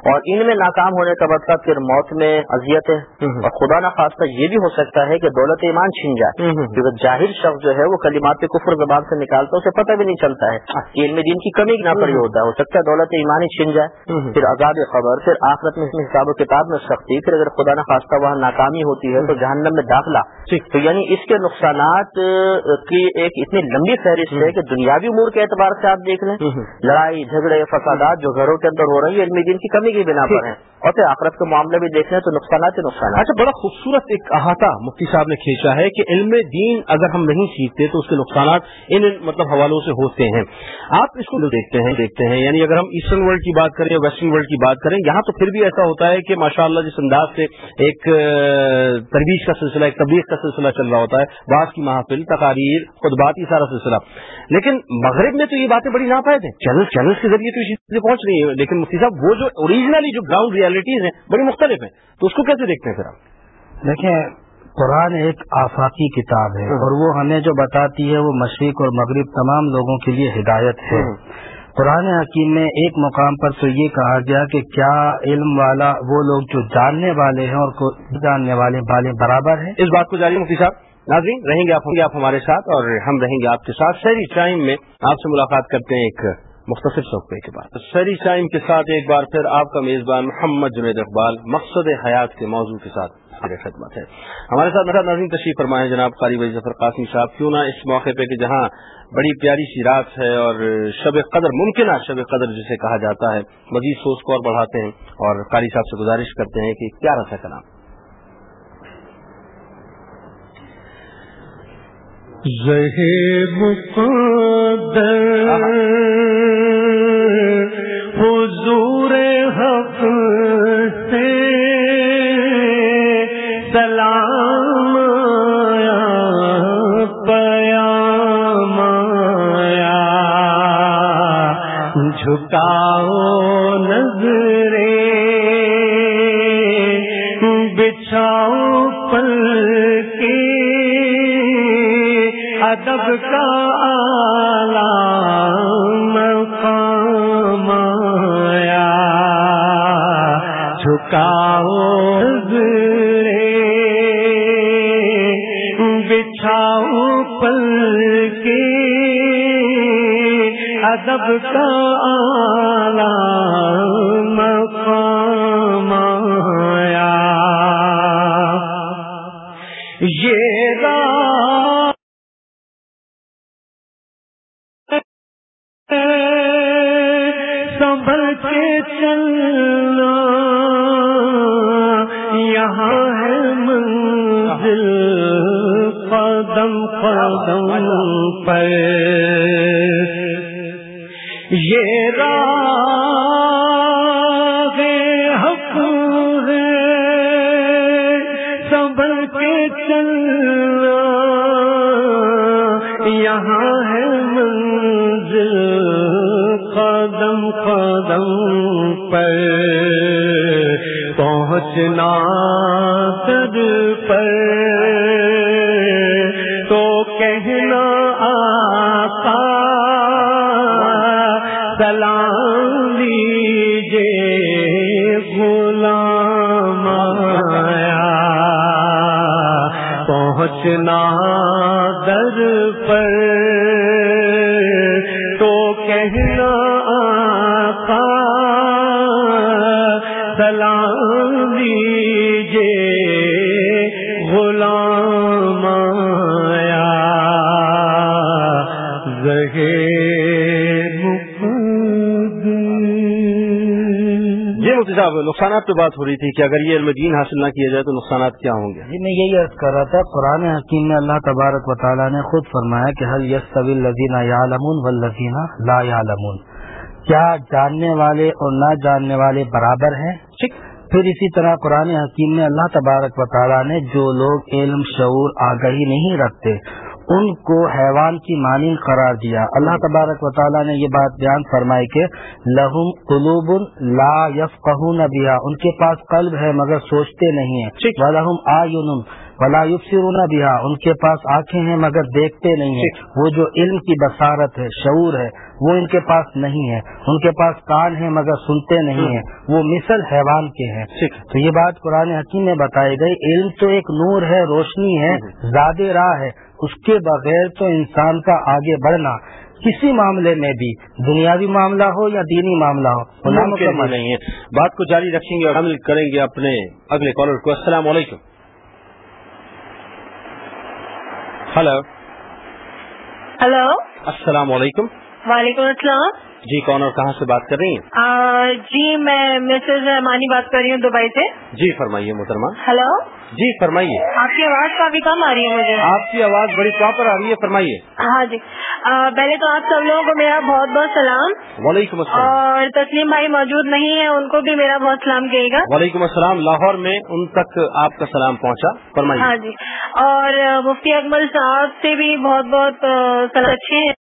اور ان میں ناکام ہونے کا مطلب پھر موت میں اذیت ہے۔ اور خدا نہ خواستہ یہ بھی ہو سکتا ہے کہ دولت ایمان چھن جائے۔ کیونکہ جاہر شخص جو ہے وہ کلمات کفر زبان سے نکالتا ہے اسے پتہ بھی نہیں چلتا ہے۔ کہ علم دین کی کمی نہ پڑی ہوتا ہے ہو سکتا ہے دولت ایمانی چھن جائے۔ پھر عذاب خبر پھر آخرت میں حساب و کتاب میں سختی پھر اگر خدا نہ خواستہ وہاں ناکامی ہوتی ہے تو جہنم میں داخلہ۔ تو یعنی اس کے نقصانات کی ایک اتنی لمبی فہرست ہے کہ دنیاوی امور کے اعتبار سے آپ دیکھ لیں۔ لڑائی جھگڑے فسادات جو گھروں کے اندر ہو رہی ہے علم دین کی کمی کی بنا پر ہیں۔ اور پھر آخرت کے معاملے بھی دیکھ لیں تو نقصانات ہی نقصانات اچھا بڑا خوبصورت ایک احاطہ مفتی صاحب نے کھینچا ہے کہ علم دین اگر ہم نہیں سیکھتے تو اس کے نقصانات ان مطلب حوالوں سے ہوتے ہیں۔ آپ اس کو دیکھتے ہیں دیکھتے ہیں یعنی اگر ہم ایسٹرن ورلڈ کی بات کریں یا ویسٹرن ورلڈ کی بات کریں، یہاں تو پھر بھی ایسا ہوتا ہے کہ ماشاء اللہ جس انداز سے ایک ترویج کا سلسلہ، ایک تبلیغ کا سلسلہ چل رہا ہوتا ہے، بعض کی محافل، تقاریر خطبات یہ سارا سلسلہ۔ لیکن مغرب میں تو یہ باتیں بڑی ناپید ہیں۔ چینل، چینلز کے ذریعے تو یہ چیزیں پہنچ رہی ہیں، لیکن مفتی صاحب وہ جو اوریجنلی جو گراؤنڈ ریالٹیز ہیں بڑی مختلف ہیں۔ تو اس کو کیسے دیکھتے ہیں پھر آپ دیکھیں قرآن ایک آفاقی کتاب ہے اور وہ ہمیں جو بتاتی ہے وہ مشرق اور مغرب تمام لوگوں کے لیے ہدایت ہے۔ قرآن حکیم میں ایک مقام پر تو یہ کہا گیا کہ کیا علم والا وہ لوگ جو جاننے والے ہیں اور جاننے والے والے برابر ہیں۔ اس بات کو جاری مفتی صاحب۔ ناظرین رہیں گے آپ ہوں گے آپ ہمارے ساتھ اور ہم رہیں گے آپ کے ساتھ۔ سیری ٹائم میں آپ سے ملاقات کرتے ہیں ایک مختصر صوبے کے بعد۔ سیری ٹائم کے ساتھ ایک بار پھر آپ کا میزبان محمد جنید اقبال مقصد حیات کے موضوع کے ساتھ خدمت ہے۔ ہمارے ساتھ میرا ناظرین تشریف فرمائے جناب قاری وحی ظفر قاسمی صاحب کیوں نہ اس موقع پہ کہ جہاں بڑی پیاری سی رات ہے اور شب قدر ممکنہ شب قدر جسے کہا جاتا ہے مزید سوچ کو اور بڑھاتے ہیں اور قاری صاحب سے گزارش کرتے ہیں کہ کیا رسا کلام۔ حضور جھکاؤ نظرے بچھاؤ پل کے ادب کا آلہ جھکاؤ نظرے بچھاؤ پل کے ادب کا یہ راہ حق ہے سنبھل کے چلنا یہاں ہے منزل قدم قدم پر۔ پہنچنا در پر۔ آشنا صاحب نقصانات پہ بات ہو رہی تھی کہ اگر یہ علم دین حاصل نہ کیا جائے تو نقصانات کیا ہوں گے؟ جی میں یہی عرض کر رہا تھا قرآن حکیم میں اللہ تبارک و تعالیٰ نے خود فرمایا کہ حل یس طویل لذینہ یا لمون و لذینہ لا یا لمون کیا جاننے والے اور نہ جاننے والے برابر ہیں؟ پھر اسی طرح قرآن حکیم میں اللہ تبارک و تعالیٰ نے جو لوگ علم شعور آگہی نہیں رکھتے ان کو حیوان کی مانند قرار دیا۔ اللہ تبارک و تعالیٰ نے یہ بات بیان فرمائی کہ لہم قلوب لا یف بیا ان کے پاس قلب ہے مگر سوچتے نہیں ہیں۔ وَلَهُمْ آیُنٌ ولا یبصرون بیا ان کے پاس آنکھیں ہیں مگر دیکھتے نہیں ہیں۔ وہ جو علم کی بصارت ہے شعور ہے وہ ان کے پاس نہیں ہے۔ ان کے پاس کان ہے مگر سنتے نہیں ہیں۔ وہ مثل حیوان کے ہیں۔ تو یہ بات قرآن حکیم میں بتائی گئی علم تو ایک نور ہے روشنی ہے زیادہ راہ ہے۔ اس کے بغیر تو انسان کا آگے بڑھنا کسی معاملے میں بھی دنیاوی معاملہ ہو یا دینی معاملہ ہو نہیں ہے۔ بات کو جاری رکھیں گے اور حمل کریں گے اپنے اگلے کالر کو۔ السلام علیکم۔ ہلو ہلو السلام علیکم وعلیکم السلام جی کون اور کہاں سے بات کر رہی ہیں؟ جی میں مسز مانی بات کر رہی ہوں دبئی سے۔ جی فرمائیے محترمہ۔ ہلو جی فرمائیے۔ آپ کی آواز کافی کم آ رہی ہے مجھے۔ آپ کی آواز بڑی پراپر آ رہی ہے فرمائیے۔ ہاں جی۔ پہلے تو آپ سب لوگوں کو میرا بہت بہت سلام۔ وعلیکم السلام۔ اور تسلیم بھائی موجود نہیں ہے ان کو بھی میرا بہت سلام کہے گا۔ وعلیکم السلام لاہور میں ان تک آپ کا سلام پہنچا۔ فرمائیے۔ ہاں جی۔ اور مفتی اکمل صاحب سے بھی بہت بہت سلام۔ اچھے ہیں۔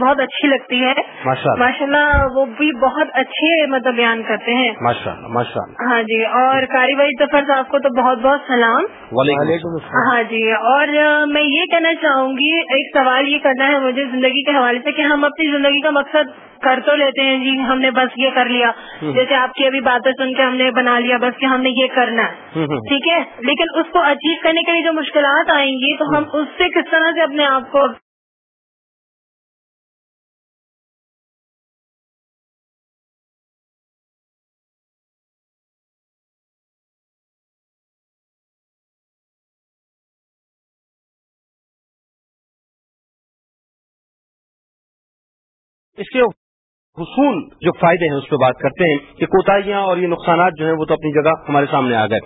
بہت اچھی لگتی ہے۔ ماشاء اللہ وہ بھی بہت اچھے مطلب بیان کرتے ہیں۔ ماشاء اللہ ماشاء اللہ ہاں جی اور کاری بھائی ظفر صاحب کو تو بہت بہت سلام۔ وعلیکم السلام۔ ہاں جی اور میں یہ کہنا چاہوں گی ایک سوال یہ کرنا ہے مجھے زندگی کے حوالے سے کہ ہم اپنی زندگی کا مقصد کر تو لیتے ہیں جی ہم نے بس یہ کر لیا۔ جیسے آپ کی ابھی باتیں سن کے ہم نے بنا لیا بس کہ ہم نے یہ کرنا۔ ہے ٹھیک ہے لیکن اس کو اچیو کرنے کے لیے جو مشکلات آئیں گی تو ہم اس سے کس طرح سے اپنے آپ کو اس کے حصول جو فائدے ہیں اس پہ بات کرتے ہیں کہ کوتاہیاں اور یہ نقصانات جو ہیں وہ تو اپنی جگہ ہمارے سامنے آ گئے۔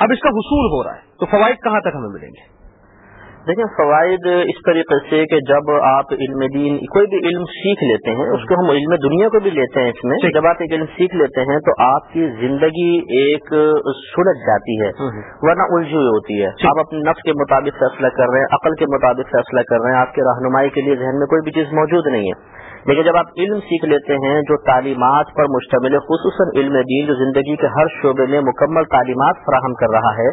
اب اس کا حصول ہو رہا ہے تو فوائد کہاں تک ہمیں ملیں گے؟ دیکھیں فوائد اس طریقے سے کہ جب آپ علم دین کوئی بھی علم سیکھ لیتے ہیں اس کو ہم علم دنیا کو بھی لیتے ہیں اس میں جب آپ ایک علم سیکھ لیتے ہیں تو آپ کی زندگی ایک سلجھ جاتی ہے ورنہ الجھی ہوئی ہوتی ہے. آپ اپنے نفس کے مطابق فیصلہ کر رہے ہیں عقل کے مطابق فیصلہ کر رہے ہیں آپ کے رہنمائی کے لیے ذہن میں کوئی بھی چیز موجود نہیں ہے. لیکن جب آپ علم سیکھ لیتے ہیں جو تعلیمات پر مشتمل ہے خصوصاً علم دین جو زندگی کے ہر شعبے میں مکمل تعلیمات فراہم کر رہا ہے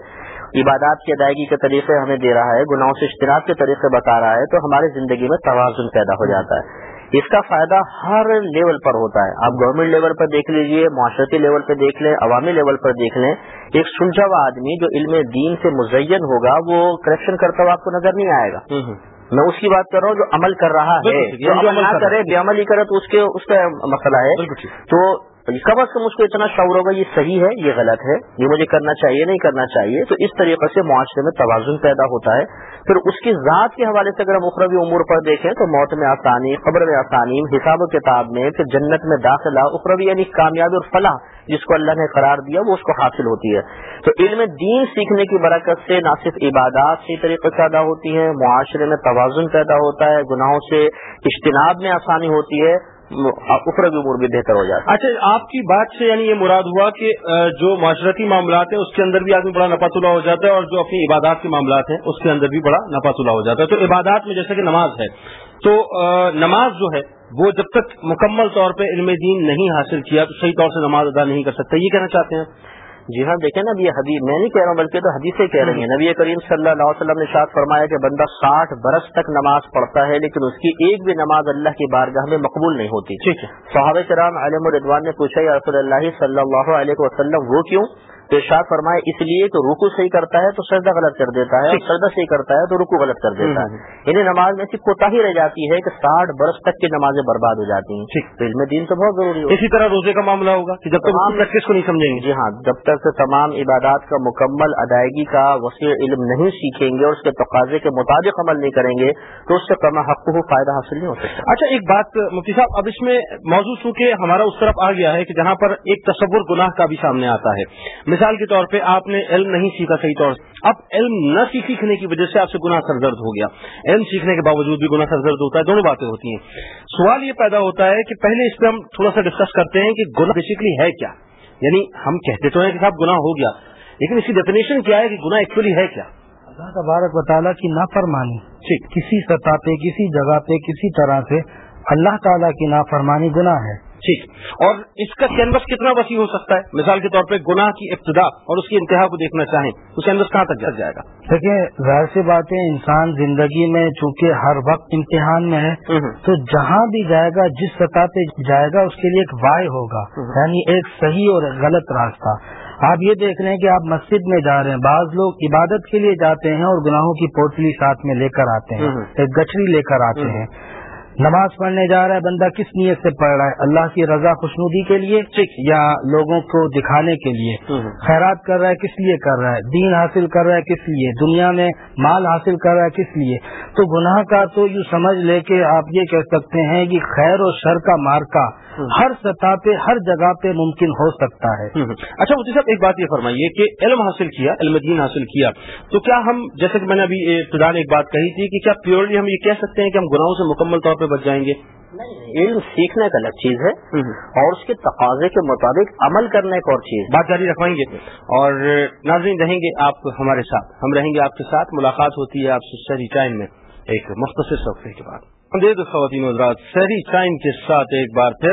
عبادات کی ادائیگی کے طریقے ہمیں دے رہا ہے گناہوں سے اجتناب کے طریقے بتا رہا ہے تو ہماری زندگی میں توازن پیدا ہو جاتا ہے۔ اس کا فائدہ ہر لیول پر ہوتا ہے۔ آپ گورنمنٹ لیول پر دیکھ لیجیے معاشرتی لیول پہ دیکھ لیں عوامی لیول پر دیکھ لیں ایک سلجھا ہوا آدمی جو علم دین سے مزین ہوگا وہ کرپشن کرتا ہوا آپ کو نظر نہیں آئے گا۔ میں اس کی بات کر رہا ہوں جو عمل کر رہا ہے۔ جو عمل نہ کرے بے عمل ہی کرے تو اس کے اس کا مسئلہ ہے۔ تو کم از کم اس کو اتنا شعور ہوگا یہ صحیح ہے، یہ غلط ہے، یہ مجھے کرنا چاہیے نہیں کرنا چاہیے، تو اس طریقے سے معاشرے میں توازن پیدا ہوتا ہے۔ پھر اس کی ذات کے حوالے سے اگر ہم اخروی امور پر دیکھیں تو موت میں آسانی، قبر میں آسانی، حساب و کتاب میں، پھر جنت میں داخلہ، اخروی یعنی کامیابی اور فلاح جس کو اللہ نے قرار دیا، وہ اس کو حاصل ہوتی ہے۔ تو علم دین سیکھنے کی برکت سے نہ صرف عبادات صحیح طریقے سے پیدا ہوتی ہیں، معاشرے میں توازن پیدا ہوتا ہے، گناہوں سے اجتناب میں آسانی ہوتی ہے۔ اخروی امور بھی بہتر ہو جاتا اچھا آپ کی بات سے یعنی یہ مراد ہوا کہ جو معاشرتی معاملات ہیں، اس کے اندر بھی آدمی بڑا نپا تلا ہو جاتا ہے اور جو اپنی عبادات کے معاملات ہیں، اس کے اندر بھی بڑا نپا تلا ہو جاتا ہے۔ تو عبادات میں جیسے کہ نماز ہے، تو نماز جو ہے، وہ جب تک مکمل طور پہ علم دین نہیں حاصل کیا، تو صحیح طور سے نماز ادا نہیں کر سکتا۔ یہ کہنا چاہتے ہیں۔ جی ہاں دیکھیں نا یہ حدیث میں نہیں کہہ رہا ہوں بلکہ تو حدیثیں کہہ رہی ہیں۔ نبی کریم صلی اللہ علیہ وسلم نے شاد فرمایا کہ بندہ ساٹھ برس تک نماز پڑھتا ہے لیکن اس کی ایک بھی نماز اللہ کی بارگاہ میں مقبول نہیں ہوتی۔ صحابہ کرام علم الردوان نے پوچھا یا رسول اللہ صلی اللہ علیہ وسلم وہ کیوں؟ تو شاد فرمائے اس لیے کہ رکو صحیح کرتا ہے تو سجدہ غلط کر دیتا ہے اور سجدہ صحیح کرتا ہے تو رکو غلط کر دیتا ہے۔ انہیں نماز میں صرف کوتا ہی رہ جاتی ہے کہ ساٹھ برس تک کی نمازیں برباد ہو جاتی ہیں۔ تو علم دین تو بہت ضروری ہے۔ اسی طرح روزے کا معاملہ ہوگا کہ جب تک پریکٹس کو نہیں سمجھیں گے۔ جی ہاں جب تک تمام عبادات کا مکمل ادائیگی کا وسیع علم نہیں سیکھیں گے اور اس کے تقاضے کے مطابق عمل نہیں کریں گے تو اس سے کما حق کو فائدہ حاصل نہیں ہو سکتا۔ اچھا ایک بات مفتی صاحب اب اس میں موضوع چونکہ ہمارا اس طرف آ گیا ہے کہ جہاں پر ایک تصور گناہ کا بھی سامنے آتا ہے۔ مثال کے طور پہ آپ نے علم نہیں سیکھا صحیح طور سے۔ اب علم نہ سیکھنے کی وجہ سے آپ سے گناہ سرزرد ہو گیا۔ علم سیکھنے کے باوجود بھی گناہ سرزرد ہوتا ہے دونوں باتیں ہوتی ہیں۔ سوال یہ پیدا ہوتا ہے کہ پہلے اس پہ ہم تھوڑا سا ڈسکس کرتے ہیں کہ گناہ بیسکلی ہے کیا۔ یعنی ہم کہتے تو ہیں کہ صاحب گناہ ہو گیا لیکن اس کی ڈیفینیشن کیا ہے کہ گناہ ایکچولی ہے کیا؟ اللہ تبارک وطالعہ کی نافرمانی۔ ٹھیک۔ کسی سطح پہ کسی جگہ پہ کسی طرح سے اللہ تعالیٰ کی نافرمانی گناہ ہے۔ ٹھیک۔ اور اس کا کینوس کتنا وسیع ہو سکتا ہے؟ مثال کے طور پہ گناہ کی ابتدا اور اس کی انتہا کو دیکھنا چاہیں تو کینوس کہاں تک جل جائے گا؟ دیکھیں ظاہر سی بات ہے انسان زندگی میں چونکہ ہر وقت امتحان میں ہے تو جہاں بھی جائے گا جس سطح پہ جائے گا اس کے لیے ایک وائے ہوگا۔ یعنی ایک صحیح اور غلط راستہ۔ آپ یہ دیکھ رہے ہیں کہ آپ مسجد میں جا رہے ہیں بعض لوگ عبادت کے لیے جاتے ہیں اور گناہوں کی پوٹلی ساتھ میں لے کر آتے ہیں ایک گٹری لے کر آتے ہیں۔ نماز پڑھنے جا رہا ہے بندہ کس نیت سے پڑھ رہا ہے؟ اللہ کی رضا خوشنودی کے لیے یا لوگوں کو دکھانے کے لیے؟ خیرات کر رہا ہے کس لیے کر رہا ہے؟ دین حاصل کر رہا ہے کس لیے؟ دنیا میں مال حاصل کر رہا ہے کس لیے؟ تو گناہ کا تو یوں سمجھ لے کے آپ یہ کہہ سکتے ہیں کہ خیر و شر کا مارکا ہر سطح پہ ہر جگہ پہ ممکن ہو سکتا ہے۔ اچھا مجھے صاحب ایک بات یہ فرمائیے کہ علم حاصل کیا علم دین حاصل کیا تو کیا ہم جیسے کہ میں نے ابھی ابتدا ایک بات کہی تھی کہ کیا پیورلی ہم یہ کہہ سکتے ہیں کہ ہم گناہوں سے مکمل طور پہ بچ جائیں گے؟ علم سیکھنے کا الگ چیز ہے۔ اور اس کے تقاضے کے مطابق عمل کرنے ایک اور چیز بات جاری رکھوائیں گے۔ اور ناظرین رہیں گے آپ ہمارے ساتھ۔ ہم رہیں گے آپ کے ساتھ ملاقات ہوتی ہے آپ سے شہری ٹائم میں ایک مختصر صفحے کے بعد۔ خواتین حضرات، شہری ٹائم کے ساتھ ایک بار پھر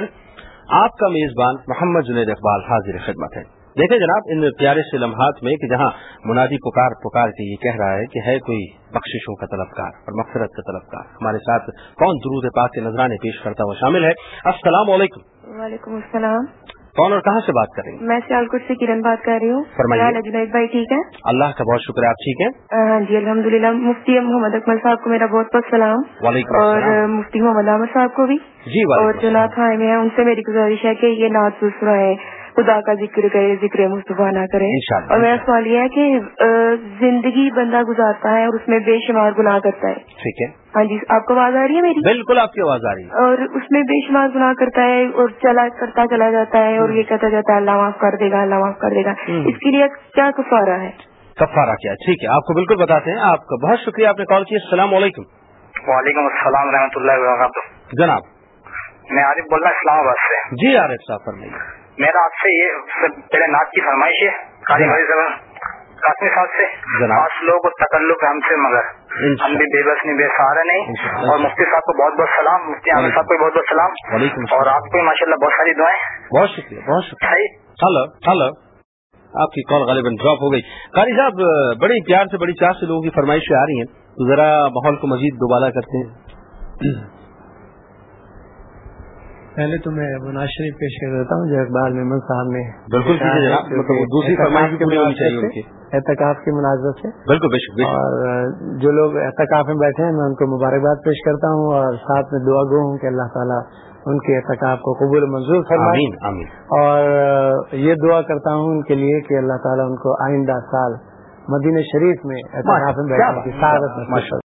آپ کا میزبان محمد جنید اقبال حاضر خدمت ہے۔ دیکھیں جناب، ان پیارے سے لمحات میں کہ جہاں منادی پکار پکار کے یہ کہہ رہا ہے کہ ہے کوئی بخششوں کا طلبکار اور مغفرت کا طلبکار۔ ہمارے ساتھ کون درود پاک کے نذرانے پیش کرتا ہوا شامل ہے۔ السلام علیکم۔ وعلیکم السلام۔ کون اور کہاں سے بات کر رہی ہیں؟ میں سیالکوٹ سے کرن بات کر رہی ہوں۔ فرمائیے۔ جنید بھائی ٹھیک ہے اللہ کا بہت شکر ہے آپ ٹھیک ہیں؟ ہاں جی الحمد للہ مفتی محمد اکمل صاحب کو میرا بہت بہت سلام۔ وعلیکم اور مفتی محمد احمد صاحب کو بھی۔ جی اور جو نعت آئے ہیں ان سے میری گزارش ہے کہ یہ نعت دوسرا ہے۔ خدا کا ذکر کرے ذکر مصطفیٰ نہ کرے۔ اور میرا سوال یہ ہے کہ زندگی بندہ گزارتا ہے اور اس میں بے شمار گناہ کرتا ہے۔ ٹھیک ہے۔ ہاں جی آپ کو آواز آ رہی ہے میری؟ بالکل آپ کی آواز آ رہی ہے۔ اور اس میں بے شمار گناہ کرتا ہے اور چلا کرتا چلا جاتا ہے اور یہ کہتا جاتا ہے اللہ معاف کر دے گا اللہ معاف کر دے گا۔ اس کے لیے کیا کفارہ ہے؟ کفارہ کیا؟ ٹھیک ہے آپ کو بالکل بتاتے ہیں۔ آپ کا بہت شکریہ آپ نے کال کیا السلام علیکم۔ وعلیکم السلام رحمۃ اللہ وبرکاتہ۔ جناب۔ میں عارف بول رہا ہوں اسلام آباد سے۔ جی عارف صاحب فرمائیے۔ میرا آپ سے یہ پہلے نعت کی فرمائش ہے قاسمی صاحب سے پانچ لوگ تکلق ہم سے مگر ہم بھی بے بس نہیں بے سہارا نہیں۔ اور مفتی صاحب کو بہت بہت سلام مفتی عامر صاحب کو بہت بہت سلام۔ اور آپ کو ماشاء اللہ بہت ساری دعائیں۔ بہت شکریہ بہت شکریہ۔ Hello hello. آپ کی کال غالباً ڈراپ ہو گئی۔ قاری صاحب بڑی پیار سے بڑی چار سے لوگوں کی فرمائشیں آ رہی ہیں۔ تو ذرا ماحول کو مزید دوبارہ کرتے ہیں۔ پہلے تو میں مناز شریف پیش کر دیتا ہوں جو اقبال محمد صاحب نے بالکل دوسری احتکاف کی۔ مناسبت سے۔ بالکل اور جو لوگ احتکاف میں بیٹھے ہیں میں ان کو مبارکباد پیش کرتا ہوں اور ساتھ میں دعا گو ہوں کہ اللہ تعالیٰ ان کے احتکاف کو قبول منظور فرمائے۔ اور یہ دعا کرتا ہوں ان کے لیے کہ اللہ تعالیٰ ان کو آئندہ سال مدینہ شریف میں احتکاف میں بیٹھنے کی سعادت